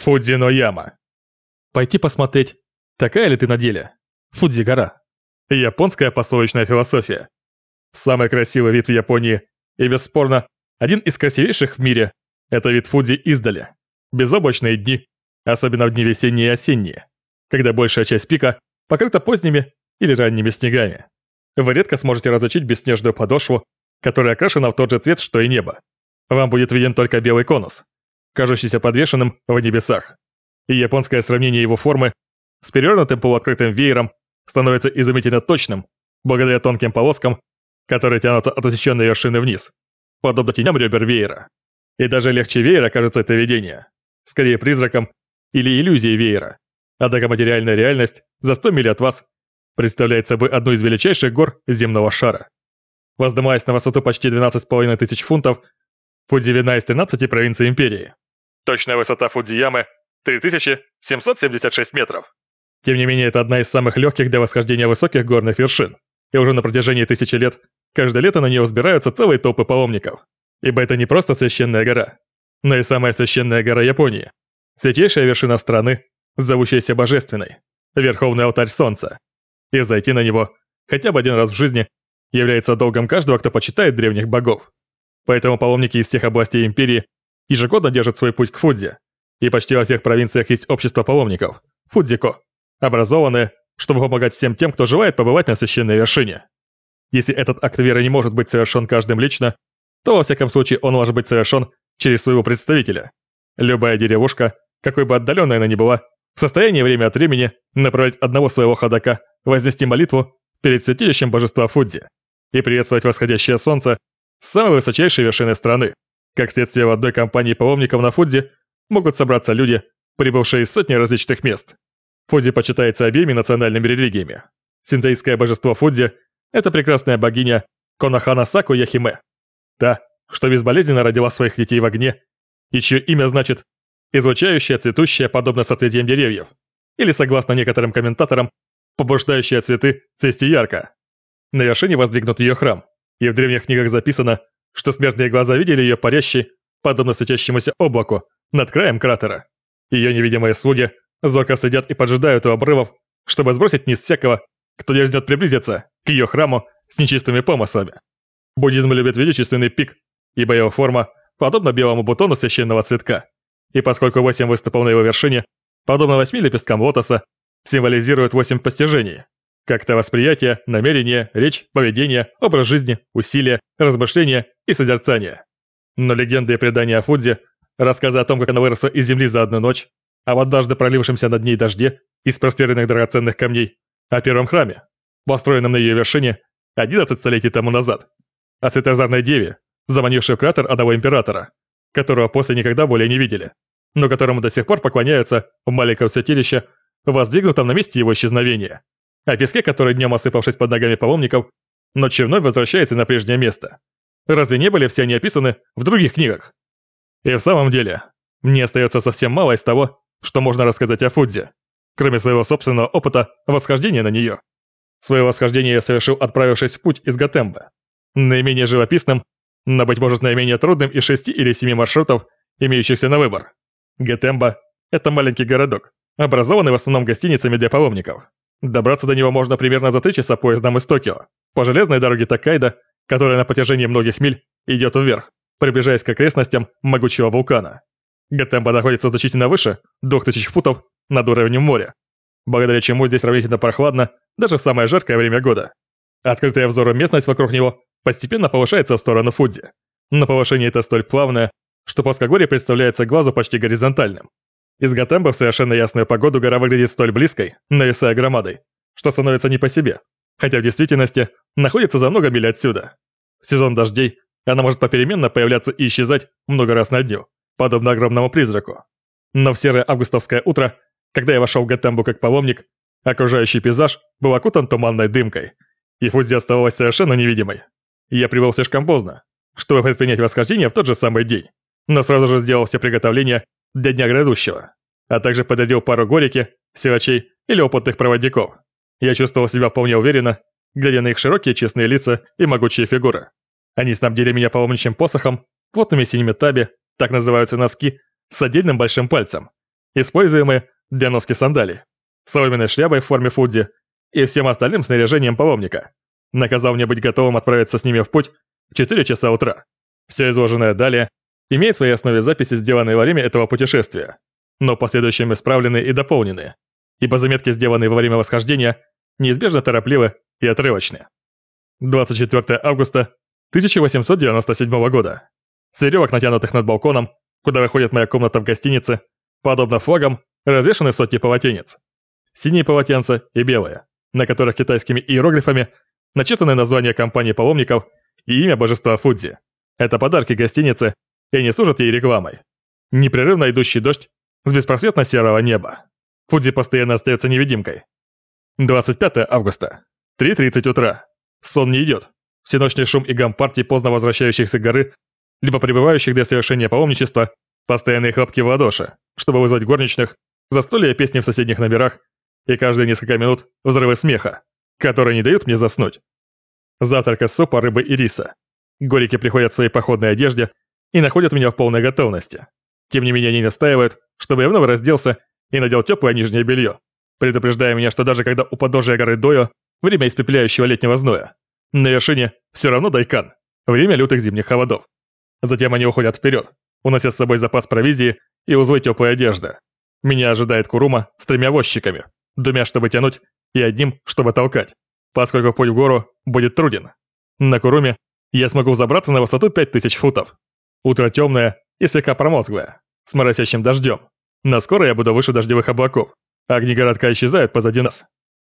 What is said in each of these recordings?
Фудзино Яма. Пойти посмотреть, такая ли ты на деле. Фудзи гора. Японская пословичная философия. Самый красивый вид в Японии и, бесспорно, один из красивейших в мире – это вид Фудзи издали. Безоблачные дни, особенно в дни весенние и осенние, когда большая часть пика покрыта поздними или ранними снегами. Вы редко сможете различить бесснежную подошву, которая окрашена в тот же цвет, что и небо. Вам будет виден только белый конус, кажущийся подвешенным в небесах. И японское сравнение его формы с перевернутым полуоткрытым веером становится изумительно точным, благодаря тонким полоскам, которые тянутся от усеченной вершины вниз, подобно теням ребер веера. И даже легче веера кажется это видение, скорее призраком или иллюзией веера. Однако материальная реальность за 100 миль от вас представляет собой одну из величайших гор земного шара. Воздымаясь на высоту почти 12,5 тысяч фунтов, Фудзи видна из 13 провинций империи. Точная высота Фудзиямы – 3776 метров. Тем не менее, это одна из самых легких для восхождения высоких горных вершин. И уже на протяжении тысячи лет каждое лето на нее взбираются целые толпы паломников. Ибо это не просто священная гора, но и самая священная гора Японии. Святейшая вершина страны, зовущаяся Божественной. Верховный алтарь Солнца. И зайти на него хотя бы один раз в жизни является долгом каждого, кто почитает древних богов. Поэтому паломники из всех областей империи ежегодно держат свой путь к Фудзи. И почти во всех провинциях есть общество паломников – Фудзико образованные, чтобы помогать всем тем, кто желает побывать на священной вершине. Если этот акт веры не может быть совершен каждым лично, то во всяком случае он может быть совершен через своего представителя. Любая деревушка, какой бы отдаленной она ни была, в состоянии время от времени направить одного своего ходока вознести молитву перед святилищем божества Фудзи и приветствовать восходящее солнце с самой высочайшей вершины страны. Как следствие, в одной компании паломников на Фудзи могут собраться люди, прибывшие из сотни различных мест. Фудзи почитается обеими национальными религиями. Синтоистское божество Фудзи – это прекрасная богиня Конахана Саку Яхиме. Та, что безболезненно родила своих детей в огне, и чье имя значит «излучающая, цветущая, подобно соцветиям деревьев», или, согласно некоторым комментаторам, побуждающая цветы цвести ярко. На вершине воздвигнут ее храм, и в древних книгах записано, что смертные глаза видели ее парящей, подобно светящемуся облаку, над краем кратера. Ее невидимые слуги Зорко следят и поджидают у обрывов, чтобы сбросить вниз всякого, кто дерзнет приблизиться к ее храму с нечистыми помыслами. Буддизм любит величественный пик, ибо его форма подобна белому бутону священного цветка. И поскольку восемь выступов на его вершине, подобно восьми лепесткам лотоса, символизируют восемь постижений. Как-то восприятие, намерение, речь, поведение, образ жизни, усилия, размышления и созерцание. Но легенды и предания о Фудзе, рассказы о том, как она выросла из земли за одну ночь, в однажды пролившемся над ней дожде из простреленных драгоценных камней, о первом храме, построенном на ее вершине 11 столетий тому назад, о Светозарной Деве, заманившей в кратер одного императора, которого после никогда более не видели, но которому до сих пор поклоняются в маленьком святилище, воздвигнутом на месте его исчезновения, о песке, который днем осыпавшись под ногами паломников, ночью вновь возвращается на прежнее место. Разве не были все они описаны в других книгах? И в самом деле, мне остается совсем мало из того, что можно рассказать о Фудзе, кроме своего собственного опыта восхождения на нее. Свое восхождение я совершил, отправившись в путь из Готембы. Наименее живописным, но, быть может, наименее трудным из шести или семи маршрутов, имеющихся на выбор. Готемба – это маленький городок, образованный в основном гостиницами для паломников. Добраться до него можно примерно за три часа поездом из Токио, по железной дороге Такайда, которая на протяжении многих миль идет вверх, приближаясь к окрестностям могучего вулкана. Гатемба находится значительно выше, 2000 футов, над уровнем моря, благодаря чему здесь сравнительно прохладно даже в самое жаркое время года. Открытая взору местность вокруг него постепенно повышается в сторону Фудзи. Но повышение это столь плавное, что плоскогорье представляется глазу почти горизонтальным. Из Гатембы в совершенно ясную погоду гора выглядит столь близкой, нависая громадой, что становится не по себе, хотя в действительности находится за много миль отсюда. В сезон дождей она может попеременно появляться и исчезать много раз на дню, подобно огромному призраку. Но в серое августовское утро, когда я вошел в Гатембу как паломник, окружающий пейзаж был окутан туманной дымкой, и Фудзи оставалась совершенно невидимой. Я прибыл слишком поздно, чтобы предпринять восхождение в тот же самый день, но сразу же сделал все приготовления для дня грядущего, а также пододел пару горики, силачей или опытных проводников. Я чувствовал себя вполне уверенно, глядя на их широкие честные лица и могучие фигуры. Они снабдили меня паломничьим посохом, плотными синими таби так называются носки с отдельным большим пальцем, используемые для носки сандалий, соломенной шляпой в форме фудзи и всем остальным снаряжением паломника, наказал мне быть готовым отправиться с ними в путь в 4 часа утра. Все изложенное далее имеет в своей основе записи, сделанные во время этого путешествия, но последующим исправлены и дополнены, ибо заметки, сделанные во время восхождения, неизбежно торопливы и отрывочны. 24 августа 1897 года. С веревок, натянутых над балконом, куда выходит моя комната в гостинице, подобно флагам, развешаны сотни полотенец. Синие полотенца и белые, на которых китайскими иероглифами начитаны названия компании паломников и имя божества Фудзи. Это подарки гостинице и не служат ей рекламой. Непрерывно идущий дождь с беспросветно серого неба. Фудзи постоянно остается невидимкой. 25 августа. 3.30 утра. Сон не идет. Всеночный шум и гам партий поздно возвращающихся горы, либо прибывающих для совершения паломничества, постоянные хлопки в ладоши, чтобы вызвать горничных, застолья песни в соседних номерах и каждые несколько минут взрывы смеха, которые не дают мне заснуть. Завтрак из супа, рыбы и риса. Горики приходят в своей походной одежде и находят меня в полной готовности. Тем не менее они настаивают, чтобы я вновь разделся и надел теплое нижнее белье, предупреждая меня, что даже когда у подножия горы Дойо, время испепеляющего летнего зноя, на вершине все равно дайкан, время лютых зимних холодов. Затем они уходят вперед, унося с собой запас провизии и узлы теплой одежды. Меня ожидает Курума с тремя возчиками, двумя, чтобы тянуть, и одним, чтобы толкать, поскольку путь в гору будет труден. На Куруме я смогу забраться на высоту 5000 футов. Утро темное и слегка промозглое, с моросящим дождем. На скоро я буду выше дождевых облаков. Огни городка исчезают позади нас.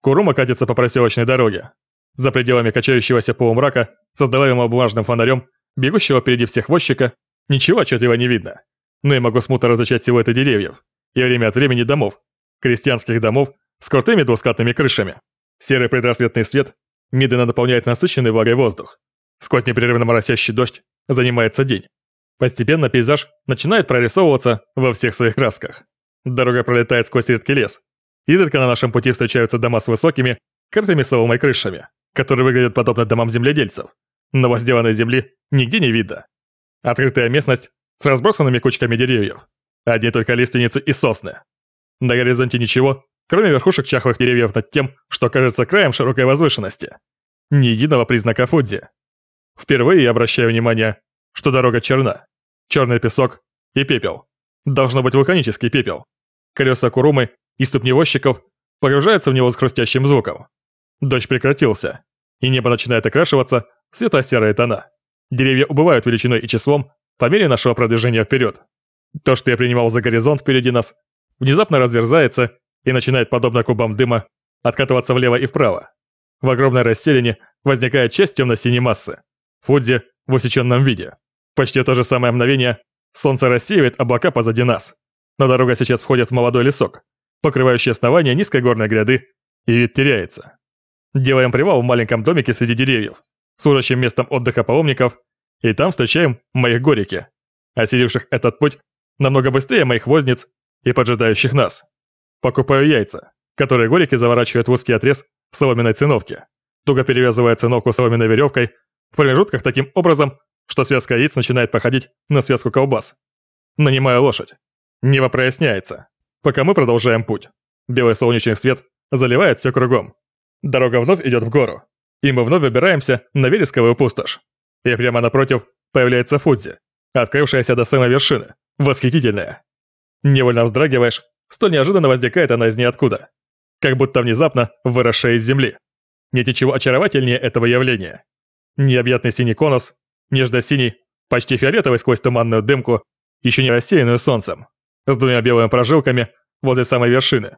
Курума катится по проселочной дороге. За пределами качающегося полумрака, создаваемого бумажным фонарем, бегущего впереди всех возчика, ничего отчетливо не видно. Но я могу смутно различать силуэты деревьев и время от времени домов, крестьянских домов с крутыми двускатными крышами. Серый предрассветный свет медленно наполняет насыщенный влагой воздух. Сквозь непрерывно моросящий дождь занимается день. Постепенно пейзаж начинает прорисовываться во всех своих красках. Дорога пролетает сквозь редкий лес. Изредка на нашем пути встречаются дома с высокими, крытыми соломой крышами, которые выглядят подобно домам земледельцев. Но возделанной земли нигде не видно. Открытая местность с разбросанными кучками деревьев. Одни только лиственницы и сосны. На горизонте ничего, кроме верхушек чахлых деревьев над тем, что кажется краем широкой возвышенности. Ни единого признака Фудзи. Впервые я обращаю внимание, что дорога черна. Черный песок и пепел. Должно быть вулканический пепел. Колеса Курумы и ступни возчиков погружаются в него с хрустящим звуком. Дождь прекратился, и небо начинает окрашиваться в светло-серые тона. Деревья убывают величиной и числом по мере нашего продвижения вперед. То, что я принимал за горизонт впереди нас, внезапно разверзается и начинает, подобно кубам дыма, откатываться влево и вправо. В огромной расселине возникает часть темно-синей массы. Фудзи в усеченном виде. Почти то же самое мгновение солнце рассеивает облака позади нас. Но дорога сейчас входит в молодой лесок, покрывающий основание низкой горной гряды, и вид теряется. Делаем привал в маленьком домике среди деревьев, служащим местом отдыха паломников, и там встречаем моих горики, осиливших этот путь намного быстрее моих возниц и поджидающих нас. Покупаю яйца, которые горики заворачивают в узкий отрез в соломенной циновке, туго перевязывая циновку соломенной веревкой в промежутках таким образом, что связка яиц начинает походить на связку колбас. Нанимаю лошадь. Небо проясняется, пока мы продолжаем путь. Белый солнечный свет заливает все кругом. Дорога вновь идет в гору, и мы вновь выбираемся на вересковую пустошь. И прямо напротив появляется Фудзи, открывшаяся до самой вершины, восхитительная. Невольно вздрагиваешь, столь неожиданно возникает она из ниоткуда, как будто внезапно выросшая из земли. Нет ничего очаровательнее этого явления. Необъятный синий конус, нежно-синий, почти фиолетовый сквозь туманную дымку, еще не рассеянную солнцем, с двумя белыми прожилками возле самой вершины,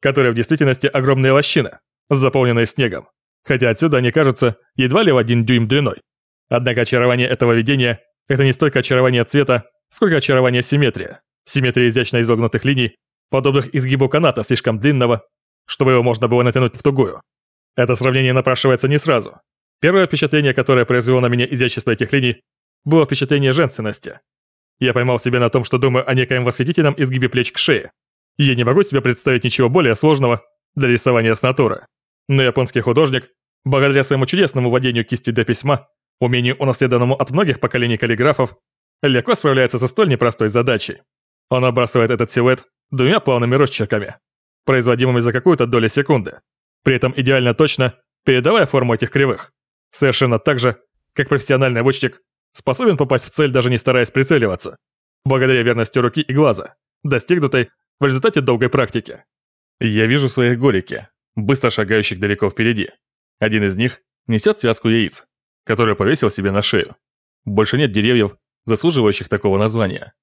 которая в действительности огромная лощина, заполненная снегом, хотя отсюда они кажутся едва ли в один дюйм длиной. Однако очарование этого видения – это не столько очарование цвета, сколько очарование симметрии, симметрия изящно изогнутых линий, подобных изгибу каната слишком длинного, чтобы его можно было натянуть в тугую. Это сравнение напрашивается не сразу, Первое впечатление, которое произвело на меня изящество этих линий, было впечатление женственности. Я поймал себя на том, что думаю о некоем восхитительном изгибе плеч к шее. Я не могу себе представить ничего более сложного для рисования с натуры. Но японский художник, благодаря своему чудесному владению кистью для письма, умению, унаследованному от многих поколений каллиграфов, легко справляется со столь непростой задачей. Он отбрасывает этот силуэт двумя плавными росчерками, производимыми за какую-то долю секунды, при этом идеально точно передавая форму этих кривых. Совершенно так же, как профессиональный лучник способен попасть в цель, даже не стараясь прицеливаться, благодаря верности руки и глаза, достигнутой в результате долгой практики. Я вижу своих горики, быстро шагающих далеко впереди. Один из них несет связку яиц, которую повесил себе на шею. Больше нет деревьев, заслуживающих такого названия.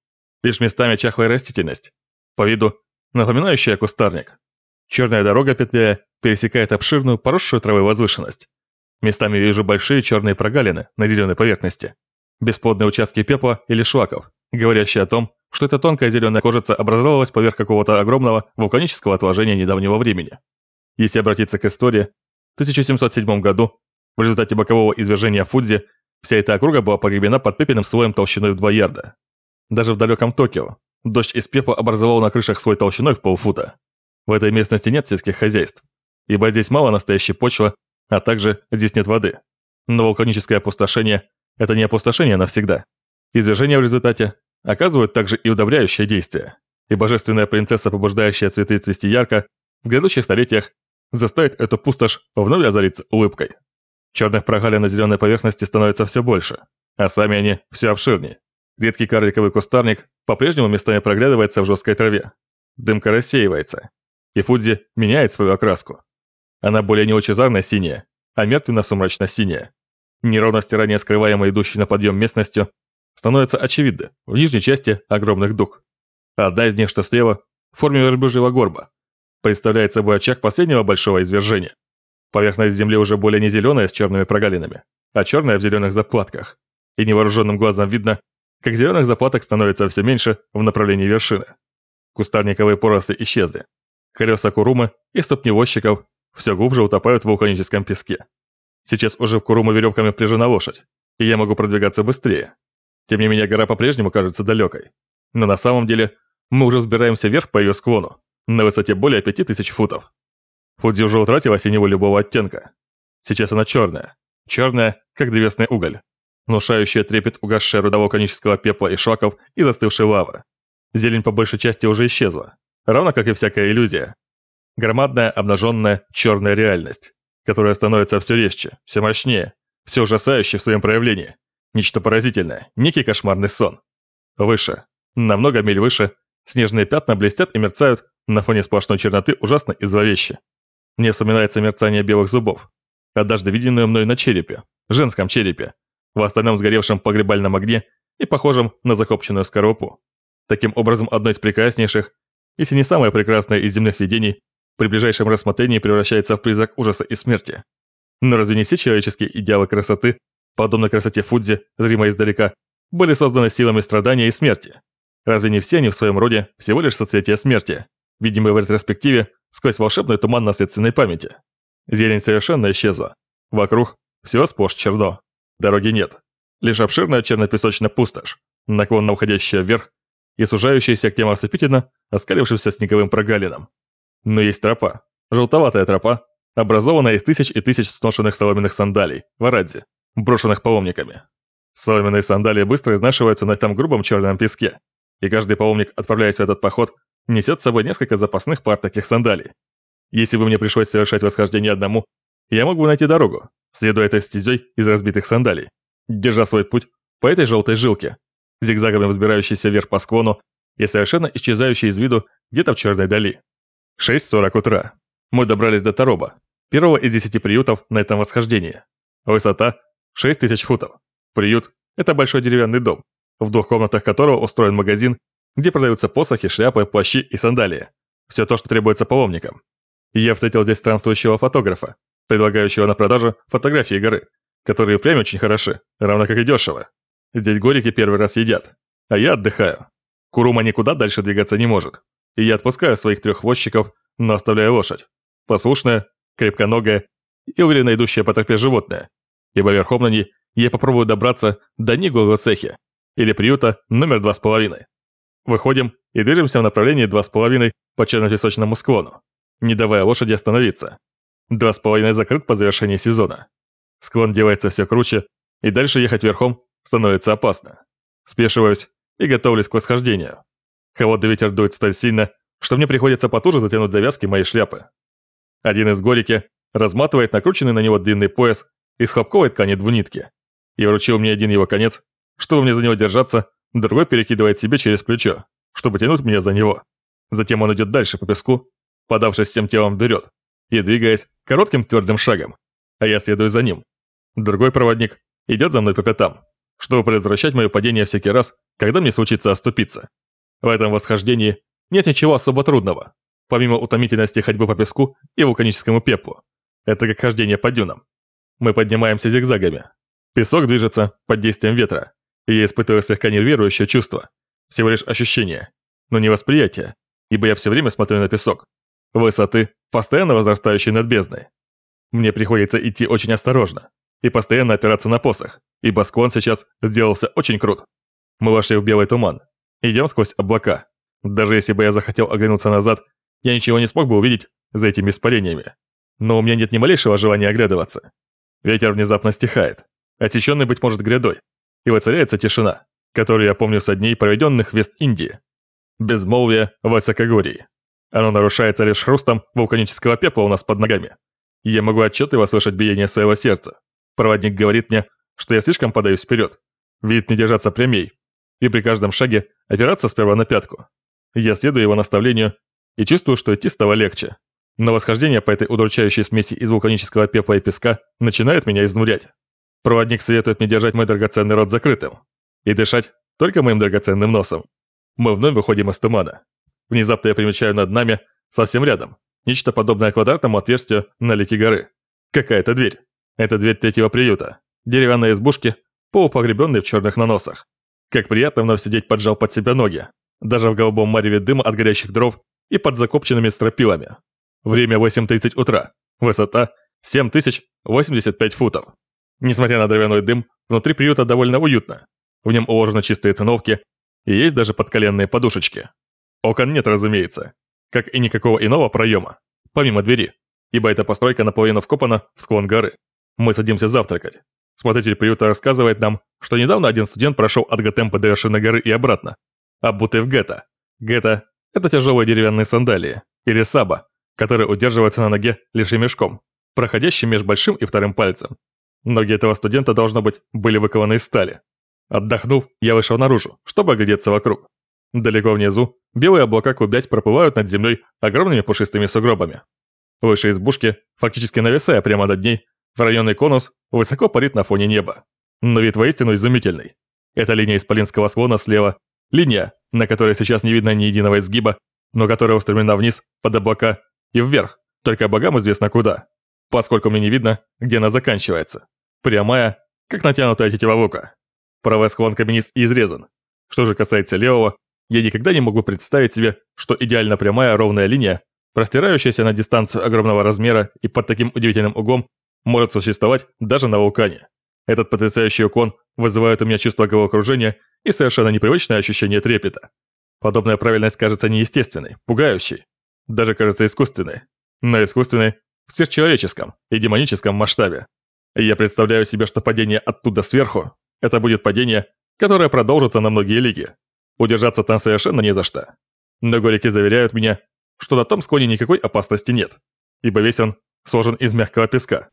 Лишь местами чахлая растительность, по виду напоминающая кустарник. Черная дорога, петляя, пересекает обширную, поросшую травой возвышенность. Местами вижу большие черные прогалины на зеленой поверхности. Бесплодные участки пепла или шлаков, говорящие о том, что эта тонкая зеленая кожица образовалась поверх какого-то огромного вулканического отложения недавнего времени. Если обратиться к истории, в 1707 году, в результате бокового извержения Фудзи, вся эта округа была погребена под пепельным слоем толщиной в 2 ярда. Даже в далеком Токио дождь из пепла образовал на крышах слой толщиной в полфута. В этой местности нет сельских хозяйств, ибо здесь мало настоящей почвы, а также здесь нет воды. Но вулканическое опустошение – это не опустошение навсегда. Извержение в результате оказывают также и удобряющее действие, и божественная принцесса, побуждающая цветы цвести ярко, в грядущих столетиях заставит эту пустошь вновь озариться улыбкой. Черных прогалин на зеленой поверхности становится все больше, а сами они все обширнее. Редкий карликовый кустарник по-прежнему местами проглядывается в жесткой траве. Дымка рассеивается, и Фудзи меняет свою окраску. Она более не лучезарно синяя, а мертвенно-сумрачно-синяя. Неровности, ранее скрываемой идущей на подъем местностью, становятся очевидны в нижней части огромных дуг. Одна из них, что слева, в форме верблюжьего горба, представляет собой очаг последнего большого извержения. Поверхность земли уже более не зеленая с черными прогалинами, а черная в зеленых заплатках. И невооруженным глазом видно, как зеленых заплаток становится все меньше в направлении вершины. Кустарниковые поросли исчезли. Колеса курумы и ступни возчиков все глубже утопают в вулканическом песке. Сейчас уже в куруму веревками впряжена лошадь, и я могу продвигаться быстрее. Тем не менее, гора по-прежнему кажется далекой. Но на самом деле мы уже взбираемся вверх по ее склону, на высоте более 5000 футов. Фудзи уже утратила синего любого оттенка. Сейчас она черная. Черная, как древесный уголь. Внушающая трепет угасшая руда вулканического пепла и шлаков и застывшей лавы. Зелень по большей части уже исчезла, равно как и всякая иллюзия. Громадная, обнаженная, черная реальность, которая становится все резче, все мощнее, все ужасающее в своем проявлении. Нечто поразительное, некий кошмарный сон. Выше, намного миль выше, снежные пятна блестят и мерцают на фоне сплошной черноты ужасно и зловеще. Мне вспоминается мерцание белых зубов, однажды виденное мной на черепе, женском черепе, в остальном сгоревшем погребальном огне и похожем на закопченную скорлупу. Таким образом, одно из прекраснейших, если не самое прекрасное из земных видений, при ближайшем рассмотрении превращается в призрак ужаса и смерти. Но разве не все человеческие идеалы красоты подобно красоте Фудзи, зримо издалека, были созданы силами страдания и смерти. Разве не все они в своем роде всего лишь соцветия смерти, видимые в ретроспективе сквозь волшебный туман наследственной памяти? Зелень совершенно исчезла. Вокруг все сплошь черно. Дороги нет. Лишь обширная черно-песочная пустошь, наклонно уходящая вверх и сужающаяся к тем ослепительно оскалившимся снеговым прогалинам. Но есть тропа, желтоватая тропа, образованная из тысяч и тысяч сношенных соломенных сандалий в Арадзе, брошенных паломниками. Соломенные сандалии быстро изнашиваются на этом грубом черном песке, и каждый паломник, отправляясь в этот поход, несет с собой несколько запасных пар таких сандалий. Если бы мне пришлось совершать восхождение одному, я мог бы найти дорогу, следуя этой стезей из разбитых сандалий, держа свой путь по этой желтой жилке, зигзагами взбирающейся вверх по склону и совершенно исчезающей из виду где-то в черной дали. 6.40 утра. Мы добрались до Тароба, первого из десяти приютов на этом восхождении. Высота 6 тысяч футов. Приют – это большой деревянный дом, в двух комнатах которого устроен магазин, где продаются посохи, шляпы, плащи и сандалии. Все то, что требуется паломникам. я встретил здесь странствующего фотографа, предлагающего на продажу фотографии горы, которые впрямь очень хороши, равно как и дешево. Здесь горики первый раз едят, а я отдыхаю. Курума никуда дальше двигаться не может, и я отпускаю своих трех возчиков, но оставляю лошадь. Послушная, крепконогая и уверенно идущая по тропе животное, ибо верхом на ней я попробую добраться до Ниголого цехи, или приюта номер два с половиной. Выходим и движемся в направлении два с половиной по черно-песочному склону, не давая лошади остановиться. Два с половиной закрыт по завершении сезона. Склон делается все круче, и дальше ехать верхом становится опасно. Спешиваюсь и готовлюсь к восхождению. Холодный ветер дует столь сильно, что мне приходится потуже затянуть завязки моей шляпы. Один из горики разматывает накрученный на него длинный пояс из хлопковой ткани двунитки и вручил мне один его конец, чтобы мне за него держаться, другой перекидывает себе через плечо, чтобы тянуть меня за него. Затем он идет дальше по песку, подавшись всем телом вперед и двигаясь коротким твердым шагом, а я следую за ним. Другой проводник идет за мной по пятам, чтобы предотвращать мое падение всякий раз, когда мне случится оступиться. В этом восхождении нет ничего особо трудного, помимо утомительности ходьбы по песку и вулканическому пеплу. Это как хождение по дюнам. Мы поднимаемся зигзагами. Песок движется под действием ветра, и я испытываю слегка нервирующее чувство. Всего лишь ощущение, но не восприятие, ибо я все время смотрю на песок. Высоты, постоянно возрастающей над бездной. Мне приходится идти очень осторожно и постоянно опираться на посох, ибо склон сейчас сделался очень крут. Мы вошли в белый туман. Идем сквозь облака. Даже если бы я захотел оглянуться назад, я ничего не смог бы увидеть за этими испарениями. Но у меня нет ни малейшего желания оглядываться. Ветер внезапно стихает, отсеченный, быть может, грядой, и воцаряется тишина, которую я помню со дней, проведенных в Вест-Индии. Безмолвие в высокогории. Оно нарушается лишь хрустом вулканического пепла у нас под ногами. Я могу отчетливо слышать биение своего сердца. Проводник говорит мне, что я слишком подаюсь вперед. Видит мне держаться прямей. И при каждом шаге опираться сперва на пятку. Я следую его наставлению и чувствую, что идти стало легче. Но восхождение по этой удручающей смеси из вулканического пепла и песка начинает меня изнурять. Проводник советует мне держать мой драгоценный рот закрытым и дышать только моим драгоценным носом. Мы вновь выходим из тумана. Внезапно я примечаю над нами, совсем рядом, нечто подобное квадратному отверстию на лике горы. Какая-то дверь. Это дверь третьего приюта. Деревянные избушки, полупогребенные в черных наносах. Как приятно вновь сидеть поджал под себя ноги, даже в голубом мареве дыма от горящих дров и под закопченными стропилами. Время 8.30 утра. Высота 7085 футов. Несмотря на дровяной дым, внутри приюта довольно уютно. В нем уложены чистые циновки и есть даже подколенные подушечки. Окон нет, разумеется, как и никакого иного проема, помимо двери, ибо эта постройка наполовину вкопана в склон горы. Мы садимся завтракать. Смотритель приюта рассказывает нам, что недавно один студент прошел от Гатемпа до вершины горы и обратно, обутый в гетто. Гетто – это тяжелые деревянные сандалии, или саба, которые удерживаются на ноге лишь мешком, проходящим между большим и вторым пальцем. Ноги этого студента, должно быть, были выкованы из стали. Отдохнув, я вышел наружу, чтобы оглядеться вокруг. Далеко внизу белые облака клубясь проплывают над землей огромными пушистыми сугробами. Выше избушки, фактически нависая прямо над ней, в районный конус высоко парит на фоне неба. Но вид воистину изумительный. Это линия исполинского склона слева, линия, на которой сейчас не видно ни единого изгиба, но которая устремлена вниз, под облака, и вверх, только богам известно куда, поскольку мне не видно, где она заканчивается. Прямая, как натянутая тетива лука. Правый склон каменист и изрезан. Что же касается левого, я никогда не могу представить себе, что идеально прямая ровная линия, простирающаяся на дистанцию огромного размера и под таким удивительным углом, может существовать даже на вулкане. Этот потрясающий уклон вызывает у меня чувство головокружения и совершенно непривычное ощущение трепета. Подобная правильность кажется неестественной, пугающей, даже кажется искусственной, но искусственной в сверхчеловеческом и демоническом масштабе. Я представляю себе, что падение оттуда сверху – это будет падение, которое продолжится на многие лиги. Удержаться там совершенно не за что. Но горики заверяют меня, что на том склоне никакой опасности нет, ибо весь он сложен из мягкого песка.